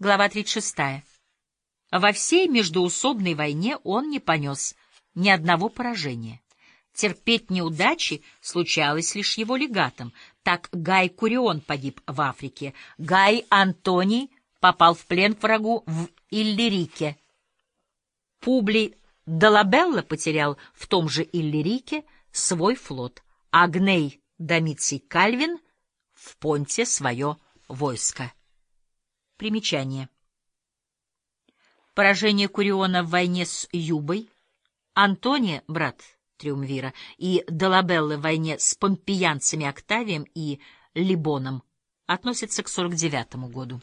Глава 36. Во всей междуусобной войне он не понес ни одного поражения. Терпеть неудачи случалось лишь его легатом. Так Гай Курион погиб в Африке, Гай Антоний попал в плен к врагу в Иллирике. Публий Долабелла потерял в том же Иллирике свой флот, а Гней Домиций Кальвин в Понте свое войско. Примечание. Поражение Куриона в войне с Юбой, Антония, брат Триумвира, и Долабеллы в войне с помпеянцами Октавием и Либоном относится к 49 году.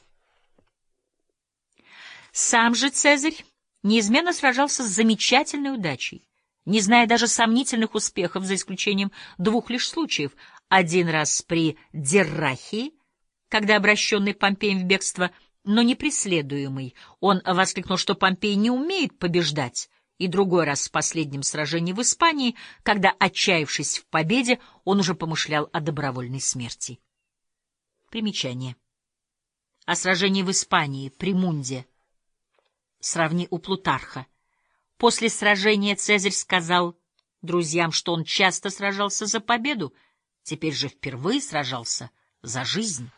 Сам же Цезарь неизменно сражался с замечательной удачей, не зная даже сомнительных успехов, за исключением двух лишь случаев. Один раз при Деррахии, когда обращенный Помпеем в бегство, но не преследуемый, он воскликнул, что Помпей не умеет побеждать, и другой раз в последнем сражении в Испании, когда, отчаявшись в победе, он уже помышлял о добровольной смерти. Примечание. О сражении в Испании, при Мунде — Сравни у Плутарха. После сражения Цезарь сказал друзьям, что он часто сражался за победу, теперь же впервые сражался за жизнь.